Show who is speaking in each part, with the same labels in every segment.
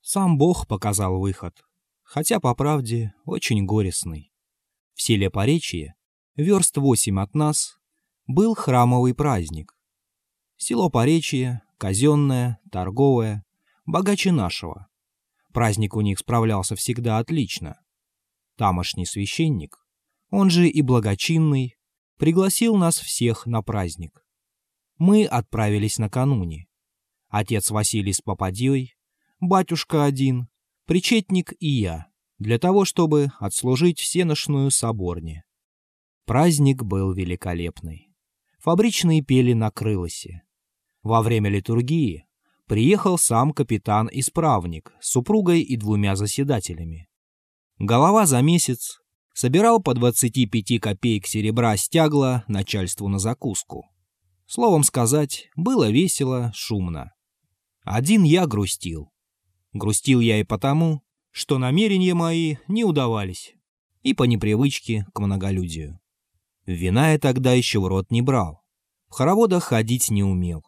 Speaker 1: Сам Бог показал выход, хотя, по правде, очень горестный. В селе Поречье, верст восемь от нас, был храмовый праздник. Село Поречье, казенное, торговое, богаче нашего. Праздник у них справлялся всегда отлично. Тамошний священник, он же и благочинный, пригласил нас всех на праздник. Мы отправились накануне. Отец Василий с попадьей, батюшка один, причетник и я, для того, чтобы отслужить всеношную соборне. Праздник был великолепный. Фабричные пели на крылосе. Во время литургии приехал сам капитан-исправник с супругой и двумя заседателями. Голова за месяц собирал по 25 копеек серебра стягла начальству на закуску. Словом сказать, было весело, шумно. Один я грустил. Грустил я и потому, что намерения мои не удавались, и по непривычке к многолюдию. Вина я тогда еще в рот не брал, в хороводах ходить не умел.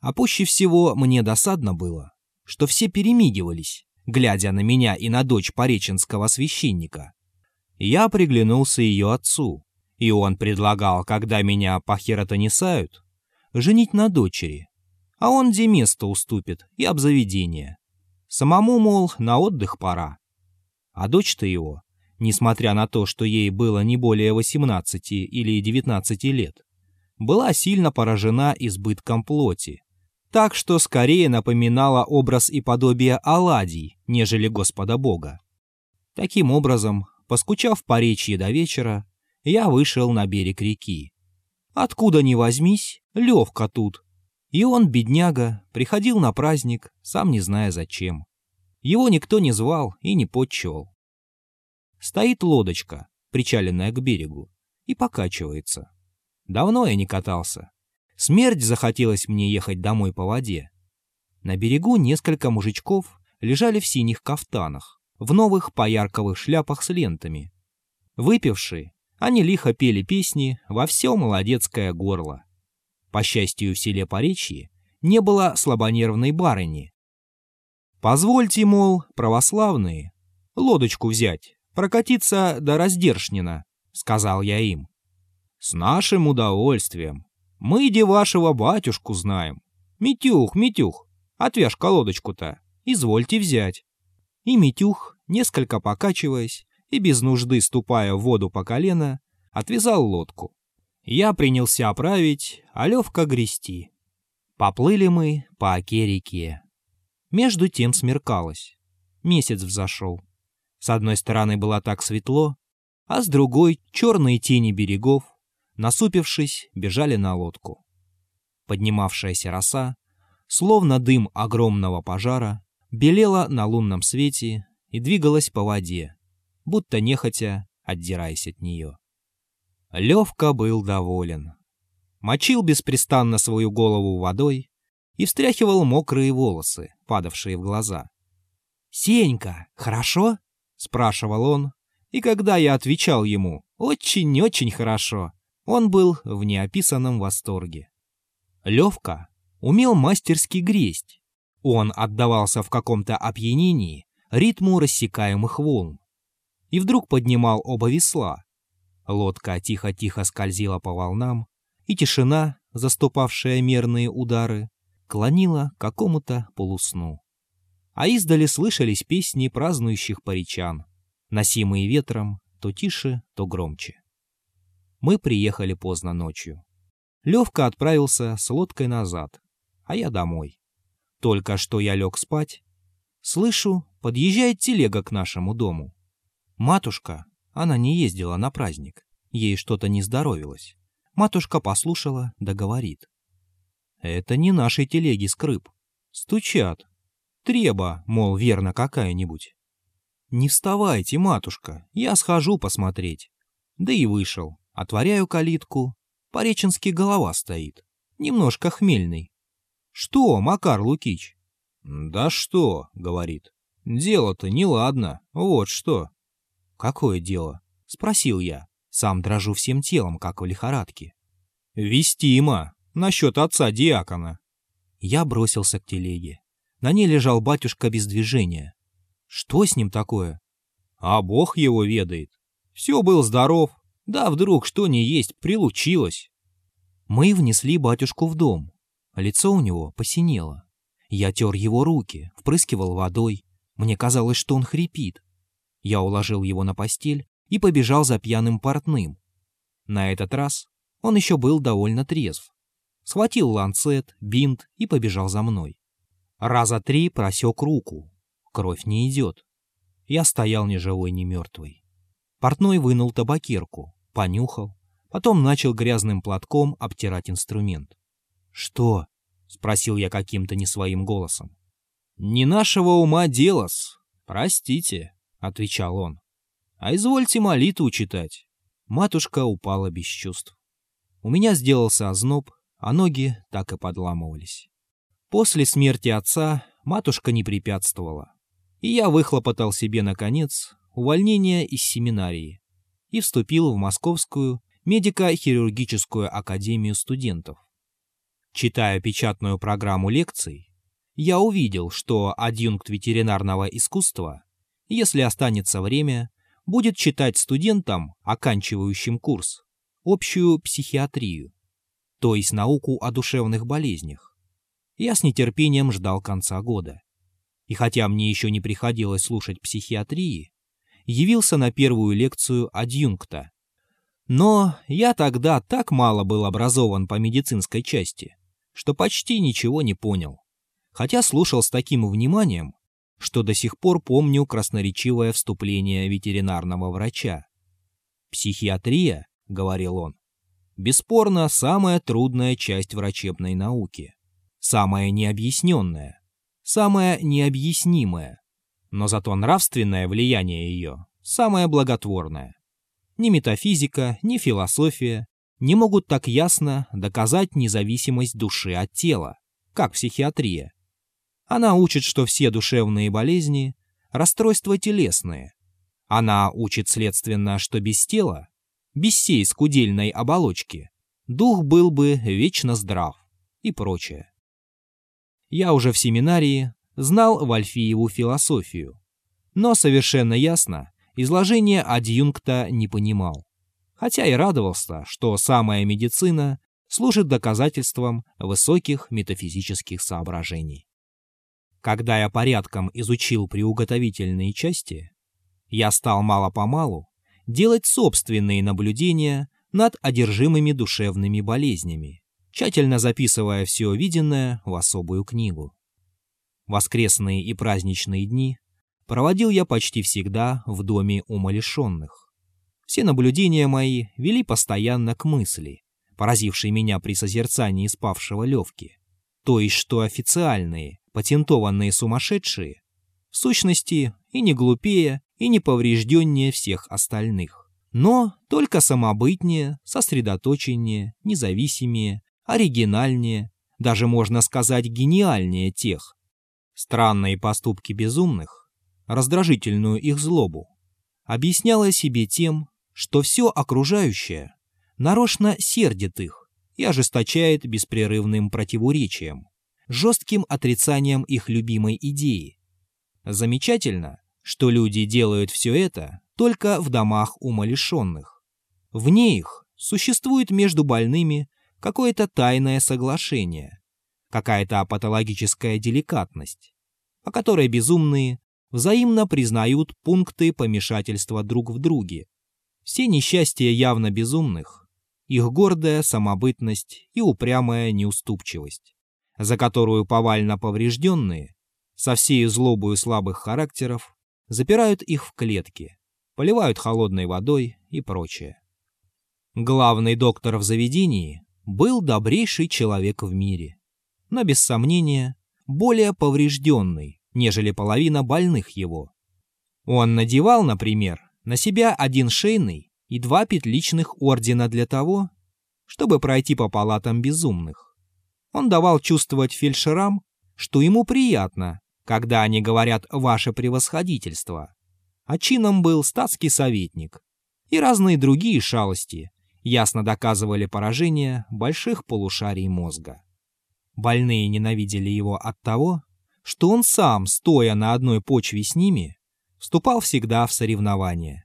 Speaker 1: А пуще всего мне досадно было, что все перемигивались, глядя на меня и на дочь пореченского священника. Я приглянулся ее отцу, и он предлагал, когда меня похеротонесают, женить на дочери, а он где место уступит и обзаведение. Самому, мол, на отдых пора. А дочь-то его, несмотря на то, что ей было не более 18 или 19 лет, была сильно поражена избытком плоти, так что скорее напоминала образ и подобие оладий, нежели Господа Бога. Таким образом, поскучав по речи до вечера, я вышел на берег реки. Откуда ни возьмись, Левка тут. И он, бедняга, приходил на праздник, сам не зная зачем. Его никто не звал и не подчевал. Стоит лодочка, причаленная к берегу, и покачивается. Давно я не катался, Смерть захотелось мне ехать домой по воде. На берегу несколько мужичков лежали в синих кафтанах, в новых поярковых шляпах с лентами. Выпившие, они лихо пели песни во все молодецкое горло. По счастью, в селе Поречье не было слабонервной барыни. «Позвольте, мол, православные, лодочку взять, прокатиться до Раздершнина», — сказал я им. «С нашим удовольствием», мы де вашего батюшку знаем. Митюх, Митюх, отвяжь колодочку-то, извольте взять. И Митюх, несколько покачиваясь и без нужды ступая в воду по колено, отвязал лодку. Я принялся оправить, а Левка грести. Поплыли мы по оке-реке. Между тем смеркалось. Месяц взошел. С одной стороны было так светло, а с другой — черные тени берегов, насупившись, бежали на лодку. Поднимавшаяся роса, словно дым огромного пожара, белела на лунном свете и двигалась по воде, будто нехотя отдираясь от нее. Левка был доволен. Мочил беспрестанно свою голову водой и встряхивал мокрые волосы, падавшие в глаза. «Сенька, хорошо?» — спрашивал он, и когда я отвечал ему «очень-очень хорошо», он был в неописанном восторге. Левка умел мастерски гресть. Он отдавался в каком-то опьянении ритму рассекаемых волн. И вдруг поднимал оба весла. Лодка тихо-тихо скользила по волнам, и тишина, заступавшая мерные удары, клонила к какому-то полусну. А издали слышались песни празднующих паричан, носимые ветром то тише, то громче мы приехали поздно ночью. Левка отправился с лодкой назад, а я домой. Только что я лег спать. Слышу, подъезжает телега к нашему дому. Матушка, она не ездила на праздник, ей что-то не здоровилось. Матушка послушала, да. Это не нашей телеги скрып. Стучат. Треба, мол, верно какая-нибудь. Не вставайте, матушка, я схожу посмотреть. Да и вышел. Отворяю калитку. Пореченский голова стоит. Немножко хмельный. «Что, Макар Лукич?» «Да что», — говорит. «Дело-то неладно. Вот что». «Какое дело?» — спросил я. Сам дрожу всем телом, как в лихорадке. «Вестимо. Насчет отца диакона». Я бросился к телеге. На ней лежал батюшка без движения. Что с ним такое? А бог его ведает. Все был здоров, да вдруг что не есть прилучилось. Мы внесли батюшку в дом. Лицо у него посинело. Я тер его руки, впрыскивал водой. Мне казалось, что он хрипит. Я уложил его на постель и побежал за пьяным портным. На этот раз он еще был довольно трезв. Схватил ланцет, бинт и побежал за мной. Раза три просек руку. Кровь не идет. Я стоял ни живой, ни мертвый. Портной вынул табакерку, понюхал, потом начал грязным платком обтирать инструмент. «Что?» — спросил я каким-то не своим голосом. «Не нашего ума делос. Простите», — отвечал он. «А извольте молитву читать». Матушка упала без чувств. У меня сделался озноб, а ноги так и подламывались. После смерти отца матушка не препятствовала, и я выхлопотал себе, наконец, увольнение из семинарии и вступил в Московскую медико-хирургическую академию студентов. Читая печатную программу лекций, я увидел, что адъюнкт ветеринарного искусства, если останется время, будет читать студентам, оканчивающим курс, общую психиатрию, то есть науку о душевных болезнях. Я с нетерпением ждал конца года. И хотя мне еще не приходилось слушать психиатрии, явился на первую лекцию адъюнкта. Но я тогда так мало был образован по медицинской части, что почти ничего не понял. Хотя слушал с таким вниманием, что до сих пор помню красноречивое вступление ветеринарного врача. «Психиатрия», — говорил он, — «бесспорно самая трудная часть врачебной науки, самая необъясненная, самая необъяснимая, но зато нравственное влияние ее самое благотворное. Ни метафизика, ни философия не могут так ясно доказать независимость души от тела, как психиатрия. Она учит, что все душевные болезни – расстройства телесные. Она учит, следственно, что без тела, без сей скудельной оболочки, дух был бы вечно здрав и прочее. Я уже в семинарии знал Вальфиеву философию, но совершенно ясно изложение адъюнкта не понимал, хотя и радовался, что самая медицина служит доказательством высоких метафизических соображений. Когда я порядком изучил приуготовительные части, я стал мало-помалу делать собственные наблюдения над одержимыми душевными болезнями, тщательно записывая все виденное в особую книгу. Воскресные и праздничные дни проводил я почти всегда в доме умалишенных. Все наблюдения мои вели постоянно к мысли, поразившей меня при созерцании спавшего Левки, то есть что официальные, патентованные сумасшедшие, в сущности и не глупее, и не поврежденнее всех остальных, но только самобытнее, сосредоточеннее, независимее, оригинальнее, даже можно сказать гениальнее тех. Странные поступки безумных, раздражительную их злобу, объясняла себе тем, что все окружающее нарочно сердит их и ожесточает беспрерывным противоречием жестким отрицанием их любимой идеи. Замечательно, что люди делают все это только в домах умалишенных. Вне их существует между больными какое-то тайное соглашение, какая-то патологическая деликатность, по которой безумные взаимно признают пункты помешательства друг в друге. Все несчастья явно безумных, их гордая самобытность и упрямая неуступчивость за которую повально поврежденные, со всей злобою слабых характеров, запирают их в клетки, поливают холодной водой и прочее. Главный доктор в заведении был добрейший человек в мире, но без сомнения более поврежденный, нежели половина больных его. Он надевал, например, на себя один шейный и два петличных ордена для того, чтобы пройти по палатам безумных. Он давал чувствовать фельдшерам, что ему приятно, когда они говорят «ваше превосходительство». А чином был статский советник. И разные другие шалости ясно доказывали поражение больших полушарий мозга. Больные ненавидели его от того, что он сам, стоя на одной почве с ними, вступал всегда в соревнования.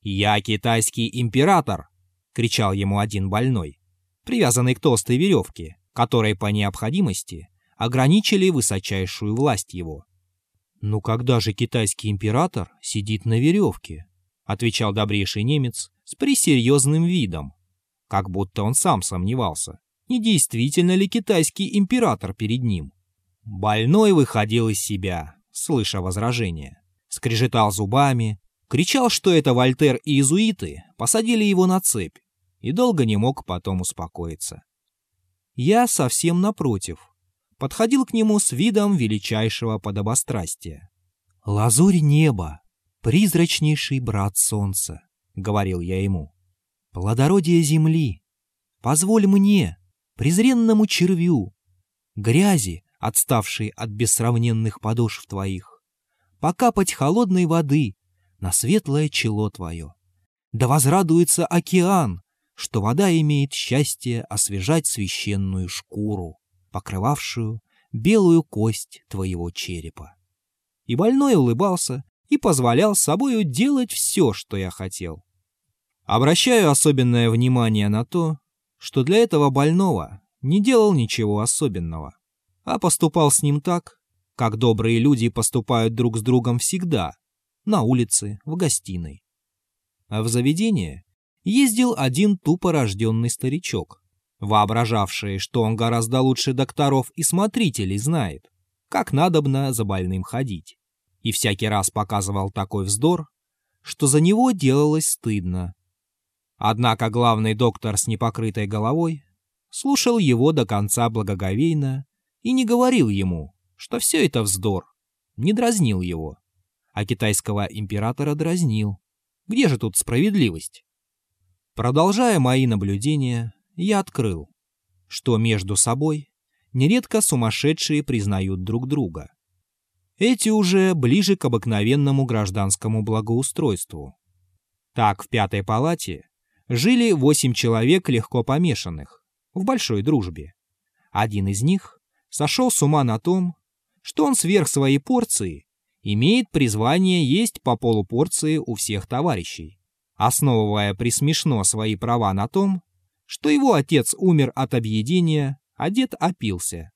Speaker 1: «Я китайский император!» — кричал ему один больной, привязанный к толстой веревке, которой по необходимости ограничили высочайшую власть его. «Ну когда же китайский император сидит на веревке?» — отвечал добрейший немец с пресерьезным видом, как будто он сам сомневался, не действительно ли китайский император перед ним. Больной выходил из себя, слыша возражения, скрежетал зубами, кричал, что это Вольтер и иезуиты посадили его на цепь, и долго не мог потом успокоиться. Я совсем напротив, подходил к нему с видом величайшего подобострастия. «Лазурь неба, призрачнейший брат солнца», — говорил я ему. «Плодородие земли, позволь мне, презренному червю, грязи, отставшей от бессравненных подошв твоих, покапать холодной воды на светлое чело твое. Да возрадуется океан, что вода имеет счастье освежать священную шкуру, покрывавшую белую кость твоего черепа. И больной улыбался и позволял собою делать все, что я хотел. Обращаю особенное внимание на то, что для этого больного не делал ничего особенного, а поступал с ним так, как добрые люди поступают друг с другом всегда, на улице, в гостиной. А в заведение ездил один тупо рожденный старичок, воображавший, что он гораздо лучше докторов и смотрителей знает, как надобно за больным ходить, и всякий раз показывал такой вздор, что за него делалось стыдно. Однако главный доктор с непокрытой головой слушал его до конца благоговейно и не говорил ему, что все это вздор, не дразнил его, а китайского императора дразнил. Где же тут справедливость? Продолжая мои наблюдения, я открыл, что между собой нередко сумасшедшие признают друг друга. Эти уже ближе к обыкновенному гражданскому благоустройству. Так в пятой палате жили восемь человек легко помешанных, в большой дружбе. Один из них сошел с ума на том, что он сверх своей порции имеет призвание есть по полупорции у всех товарищей основывая присмешно свои права на том, что его отец умер от объедения, а дед опился.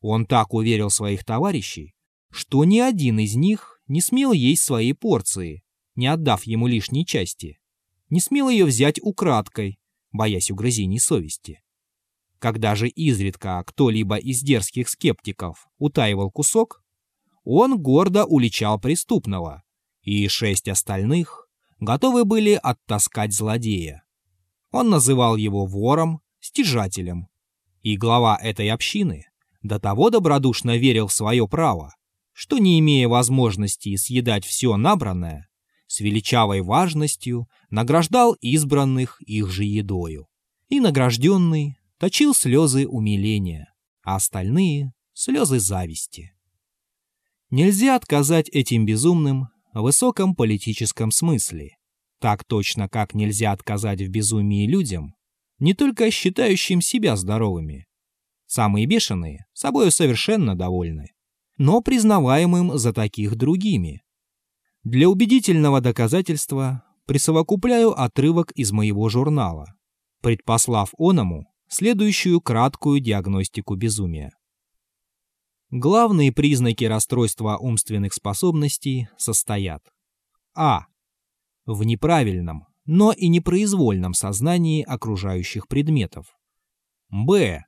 Speaker 1: Он так уверил своих товарищей, что ни один из них не смел есть свои порции, не отдав ему лишней части, не смел ее взять украдкой, боясь угрызений совести. Когда же изредка кто-либо из дерзких скептиков утаивал кусок, он гордо уличал преступного, и шесть остальных готовы были оттаскать злодея. Он называл его вором, стяжателем. И глава этой общины до того добродушно верил в свое право, что, не имея возможности съедать все набранное, с величавой важностью награждал избранных их же едою. И награжденный точил слезы умиления, а остальные — слезы зависти. Нельзя отказать этим безумным в высоком политическом смысле, так точно как нельзя отказать в безумии людям, не только считающим себя здоровыми. Самые бешеные собою совершенно довольны, но признаваемым за таких другими. Для убедительного доказательства присовокупляю отрывок из моего журнала, предпослав оному следующую краткую диагностику безумия. Главные признаки расстройства умственных способностей состоят А. В неправильном, но и непроизвольном сознании окружающих предметов. Б.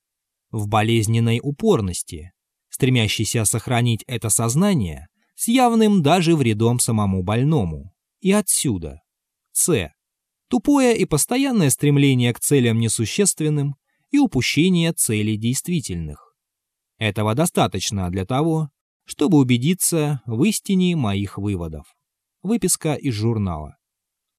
Speaker 1: В болезненной упорности, стремящейся сохранить это сознание с явным даже вредом самому больному. И отсюда. С. Тупое и постоянное стремление к целям несущественным и упущение целей действительных. Этого достаточно для того, чтобы убедиться в истине моих выводов. Выписка из журнала.